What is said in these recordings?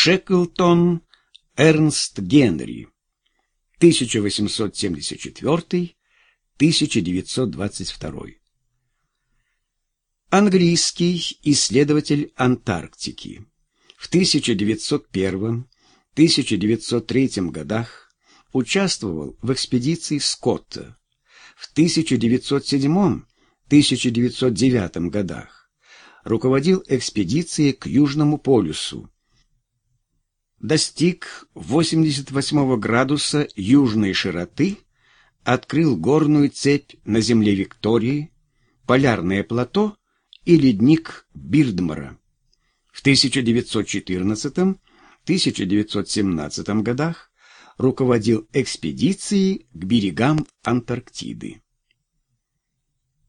Шеклтон Эрнст Генри 1874-1922 Английский исследователь Антарктики. В 1901-1903 годах участвовал в экспедиции Скотта. В 1907-1909 годах руководил экспедицией к Южному полюсу. Достиг 88 градуса южной широты, открыл горную цепь на земле Виктории, полярное плато и ледник Бирдмара. В 1914-1917 годах руководил экспедицией к берегам Антарктиды.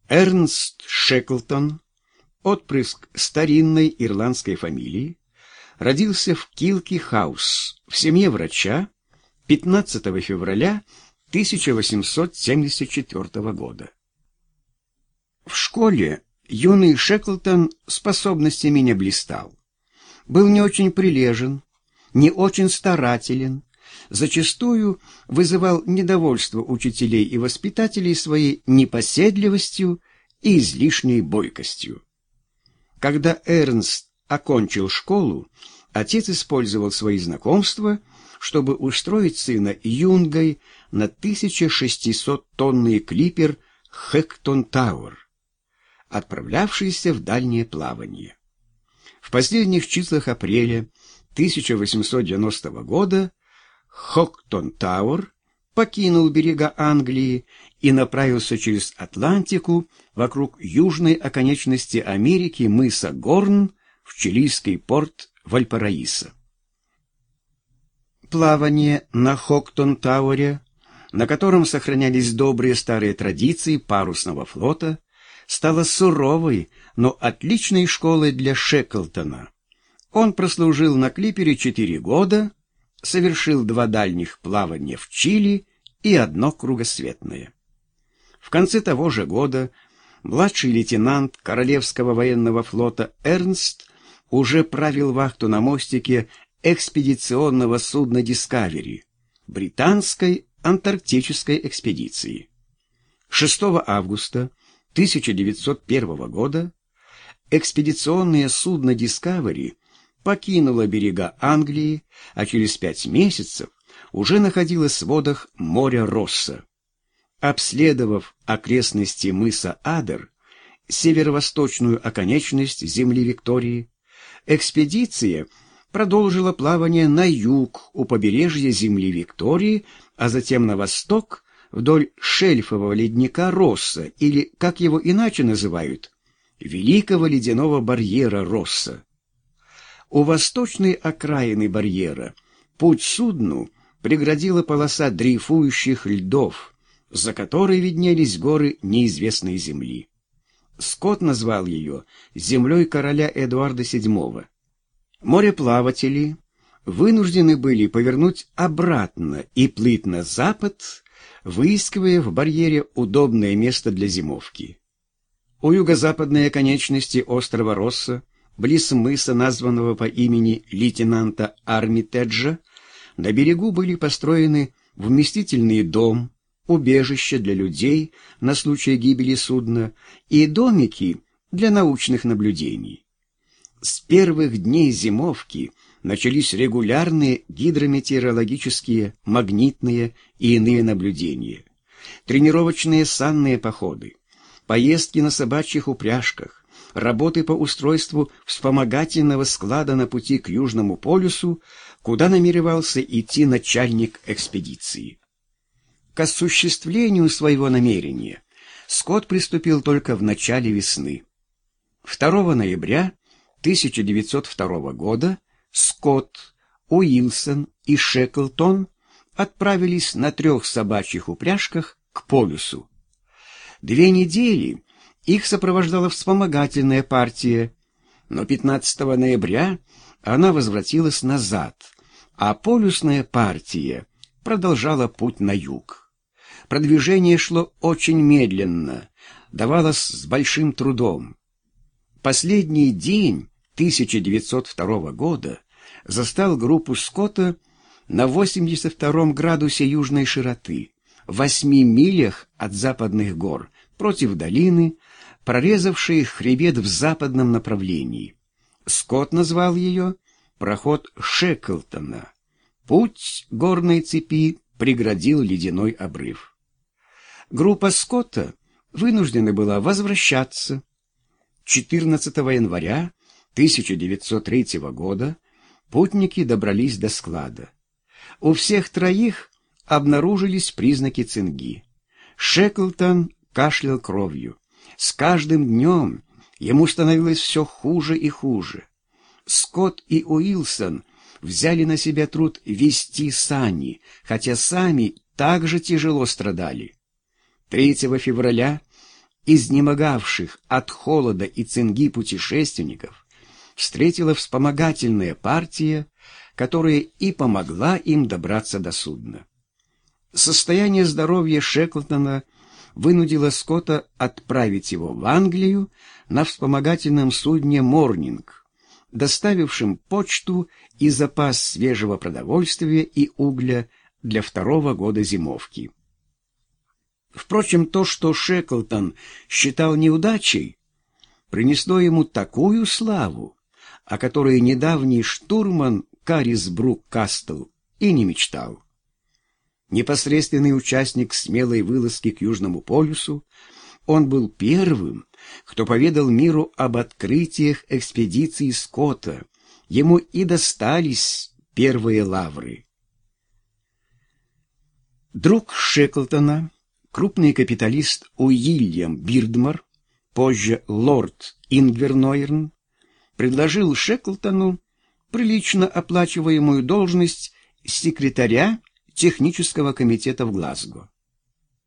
Эрнст Шеклтон, отпрыск старинной ирландской фамилии, родился в Килки-хаус в семье врача 15 февраля 1874 года. В школе Юный Шеклтон способностями не блистал. Был не очень прилежен, не очень старателен, зачастую вызывал недовольство учителей и воспитателей своей непоседливостью и излишней бойкостью. Когда Эрнст окончил школу, отец использовал свои знакомства, чтобы устроить сына юнгой на 1600-тонный клипер «Хэктон Тауэр», отправлявшийся в дальнее плавание. В последних числах апреля 1890 года Хоктон Тауэр покинул берега Англии и направился через Атлантику вокруг южной оконечности Америки мыса Горн в чилийский порт Вальпараисо. Плавание на Хоктон-Тауэре, на котором сохранялись добрые старые традиции парусного флота, стала суровой, но отличной школой для Шеклтона. Он прослужил на клипере четыре года, совершил два дальних плавания в Чили и одно кругосветное. В конце того же года младший лейтенант Королевского военного флота Эрнст уже правил вахту на мостике экспедиционного судна «Дискавери» британской антарктической экспедиции. 6 августа 1901 года экспедиционное судно «Дискавери» покинуло берега Англии, а через пять месяцев уже находилось в водах моря Росса. Обследовав окрестности мыса Адер, северо-восточную оконечность земли Виктории, экспедиция продолжила плавание на юг у побережья земли Виктории, а затем на восток вдоль шельфового ледника Росса, или, как его иначе называют, Великого ледяного барьера Росса. У восточной окраины барьера путь судну преградила полоса дрейфующих льдов, за которой виднелись горы неизвестной земли. Скотт назвал ее землей короля Эдуарда VII. Мореплаватели вынуждены были повернуть обратно и плыть на запад, выискивая в барьере удобное место для зимовки. У юго-западной оконечности острова Росса, близ мыса, названного по имени лейтенанта Армитеджа, на берегу были построены вместительный дом, убежище для людей на случай гибели судна и домики для научных наблюдений. С первых дней зимовки начались регулярные гидрометеорологические, магнитные и иные наблюдения, тренировочные санные походы, поездки на собачьих упряжках, работы по устройству вспомогательного склада на пути к Южному полюсу, куда намеревался идти начальник экспедиции. К осуществлению своего намерения Скотт приступил только в начале весны. 2 ноября 1902 года Скотт, Уилсон и Шеклтон отправились на трех собачьих упряжках к полюсу. Две недели их сопровождала вспомогательная партия, но 15 ноября она возвратилась назад, а полюсная партия продолжала путь на юг. Продвижение шло очень медленно, давалось с большим трудом. Последний день 1902 года застал группу Скотта на 82 градусе южной широты, в восьми милях от западных гор, против долины, прорезавшей хребет в западном направлении. Скотт назвал ее «проход Шеклтона». Путь горной цепи преградил ледяной обрыв. Группа Скотта вынуждена была возвращаться. 14 января 1903 года путники добрались до склада. У всех троих обнаружились признаки цинги. Шеклтон кашлял кровью. С каждым днем ему становилось все хуже и хуже. Скотт и Уилсон взяли на себя труд вести сани, хотя сами также тяжело страдали. 3 февраля изнемогавших от холода и цинги путешественников встретила вспомогательная партия, которая и помогла им добраться до судна. Состояние здоровья Шеклтона вынудило Скотта отправить его в Англию на вспомогательном судне «Морнинг», доставившем почту и запас свежего продовольствия и угля для второго года зимовки. Впрочем, то, что Шеклтон считал неудачей, принесло ему такую славу, о которой недавний штурман Карисбрук Кастл и не мечтал. Непосредственный участник смелой вылазки к Южному полюсу, он был первым, кто поведал миру об открытиях экспедиции Скотта. Ему и достались первые лавры. Друг Шеклтона, крупный капиталист Уильям Бирдмар, позже лорд Ингвернойрн, предложил Шеклтону прилично оплачиваемую должность секретаря технического комитета в Глазго.